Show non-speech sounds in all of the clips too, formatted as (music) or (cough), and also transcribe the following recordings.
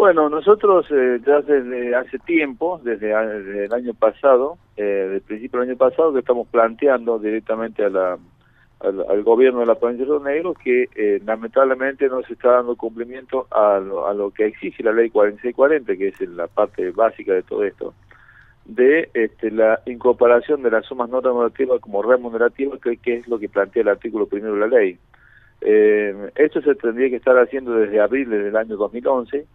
Bueno, nosotros eh, ya desde hace tiempo, desde, el año pasado, eh, desde el principio del año pasado, que estamos planteando directamente a la, al, gobierno de la provincia de Río Negro que eh, lamentablemente no se está dando cumplimiento a lo, que exige la ley 4640, que es la parte básica de todo esto, de este, la incorporación de las sumas no remunerativas como remunerativas, que, que es lo que plantea el artículo primero de la ley. esto se tendría que estar haciendo desde abril del año 2011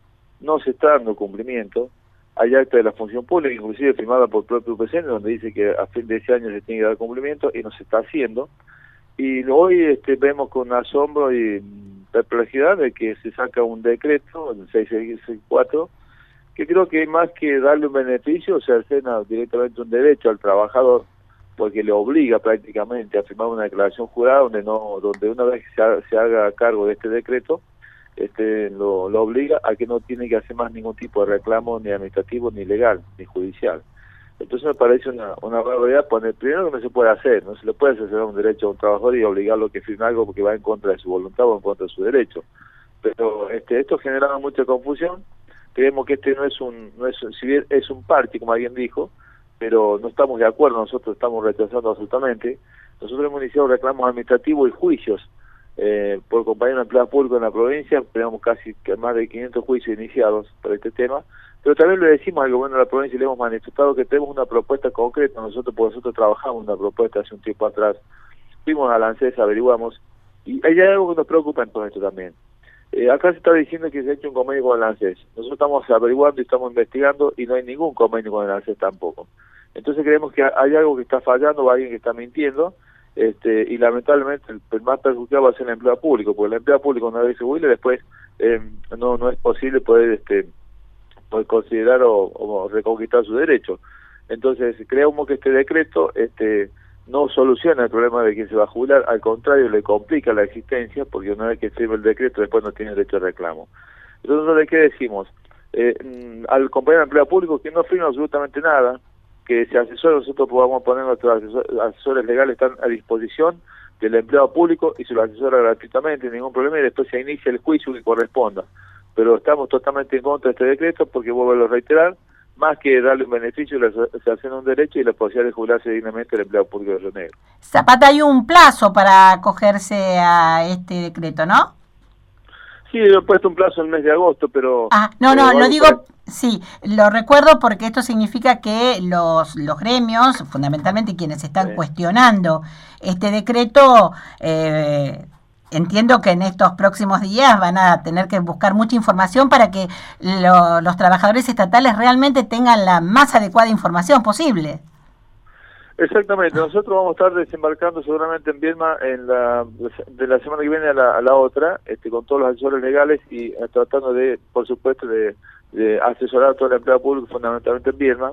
no se está dando cumplimiento. Hay acta de la función pública, inclusive firmada por propio UPCN, donde dice que a fin de ese año se tiene que dar cumplimiento y no se está haciendo. Y hoy este, vemos con asombro y perplejidad de que se saca un decreto, el 664, que creo que más que darle un beneficio, se ordena directamente un derecho al trabajador, porque le obliga prácticamente a firmar una declaración jurada donde no donde una vez que se, se haga cargo de este decreto, este, lo, obliga a que no tiene que hacer más ningún tipo de reclamo ni administrativo, ni legal, ni judicial. Entonces me parece una, una barbaridad poner, primero que no se puede hacer, no se le puede hacer un derecho a un trabajador y obligarlo a que firme algo porque va en contra de su voluntad o en contra de su derecho. Pero este, esto genera mucha confusión, creemos que este no es un, no es, si bien es un parche, como alguien dijo, pero no estamos de acuerdo, nosotros estamos rechazando absolutamente. Nosotros hemos iniciado reclamos administrativos y juicios eh, por compañía de empleados públicos en la provincia, tenemos casi más de 500 juicios iniciados por este tema, pero también le decimos al gobierno de la provincia y le hemos manifestado que tenemos una propuesta concreta, nosotros por nosotros trabajamos una propuesta hace un tiempo atrás, fuimos a ANSES, averiguamos, y hay algo que nos preocupa todo esto también. Eh, acá se está diciendo que se ha hecho un convenio con el ANSES, nosotros estamos averiguando y estamos investigando y no hay ningún convenio con el ANSES tampoco. Entonces creemos que hay algo que está fallando o alguien que está mintiendo, este, y lamentablemente el, más perjudicado va a ser el empleo público, porque el empleo público una vez se jubile después eh, no no es posible poder este poder considerar o, reconquistar su derecho. Entonces creemos que este decreto este no soluciona el problema de quien se va a jubilar, al contrario le complica la existencia porque una vez que sirve el decreto después no tiene derecho a reclamo. Entonces, ¿de qué decimos? Eh, mm, al compañero de empleo público que no firma absolutamente nada, que se asesore, nosotros podamos poner nuestros asesores legales están a disposición del empleado público y se lo asesora gratuitamente, ningún problema, y después se inicia el juicio que corresponda. Pero estamos totalmente en contra de este decreto porque, vuelvo a reiterar, más que darle un beneficio, se hace un derecho y la posibilidad de jubilarse dignamente el empleado público de Río Negro. Zapata, hay un plazo para acogerse a este decreto, ¿no? Sí, he puesto un plazo en el mes de agosto, pero... Ah, no, no, lo digo, sí, lo recuerdo porque esto significa que los, los gremios, fundamentalmente quienes están cuestionando este decreto, eh, entiendo que en estos próximos días van a tener que buscar mucha información para que los trabajadores estatales realmente tengan la más adecuada información posible. Exactamente, nosotros vamos a estar desembarcando seguramente en Viedma en la, de la semana que viene a la, otra, este, con todos los asesores legales y eh, tratando de, por supuesto, de, asesorar a todo el empleado público fundamentalmente en Viedma.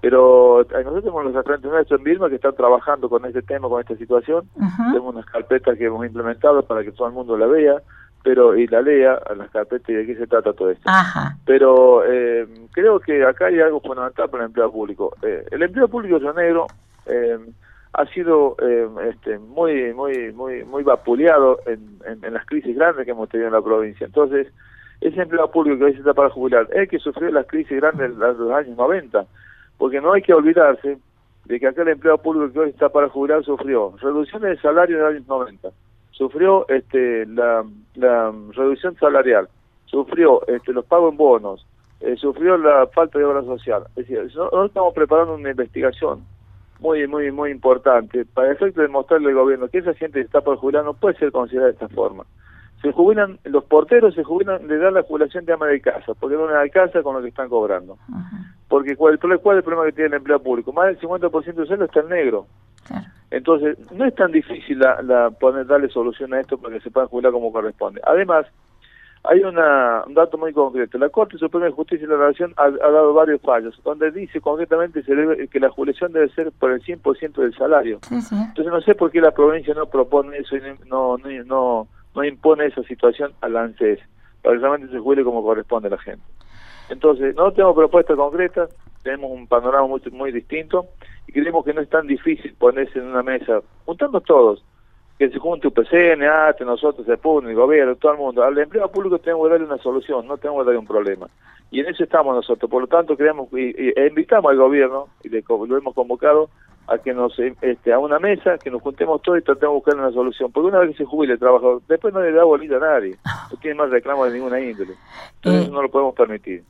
Pero eh, nosotros tenemos los agentes nuestros en Viedma que están trabajando con este tema, con esta situación. Tenemos unas carpetas que hemos implementado para que todo el mundo la vea pero y la lea las carpetas y de qué se trata todo esto. Pero eh, creo que acá hay algo fundamental para el empleo público. el empleo público de negro eh, ha sido eh, este, muy muy muy muy vapuleado en, en, las crisis grandes que hemos tenido en la provincia. Entonces, ese empleado público que hoy se está para jubilar. Es que sufrió las crisis grandes de los años 90, porque no hay que olvidarse de que aquel empleado público que hoy está para jubilar sufrió reducciones de salario en los años 90, sufrió este la, reducción salarial, sufrió este los pagos en bonos, eh, sufrió la falta de obra social. Es decir, nosotros estamos preparando una investigación muy, muy, muy importante para efecto de mostrarle al gobierno que esa gente que está por jubilar no puede ser considerada de esta forma. Se jubilan, los porteros se jubilan, le dan la jubilación de ama de casa, porque no le alcanza con lo que están cobrando. Porque ¿cuál, ¿cuál es el problema que tiene el empleo público? Más del 50% de sueldo está en negro. Entonces, no es tan difícil la, la poner, darle solución a esto para que se puedan jubilar como corresponde. Además, hay una, un dato muy concreto. La Corte Suprema de Justicia de la Nación ha, dado varios fallos, donde dice concretamente que la jubilación debe ser por el 100% del salario. Entonces no sé por qué la provincia no propone eso y no, no, no, no impone esa situación al ANSES, para que realmente se jubile como corresponde a la gente. Entonces, no tenemos propuestas concretas, tenemos un panorama muy, muy distinto y creemos que no es tan difícil ponerse en una mesa, juntando todos, que se junte UPCN, ATE, nosotros, el público, el gobierno, todo el mundo. Al empleo público tenemos que darle una solución, no tenemos que darle un problema. Y en eso estamos nosotros. Por lo tanto, creamos y, e invitamos al gobierno, y le, lo hemos convocado, a que nos este, a una mesa, que nos juntemos todos y tratemos de buscar una solución. Porque una vez que se jubile el trabajador, después no le da bolita a nadie. (laughs) No tiene más reclamos de ninguna índole. Entonces eh, no lo podemos permitir.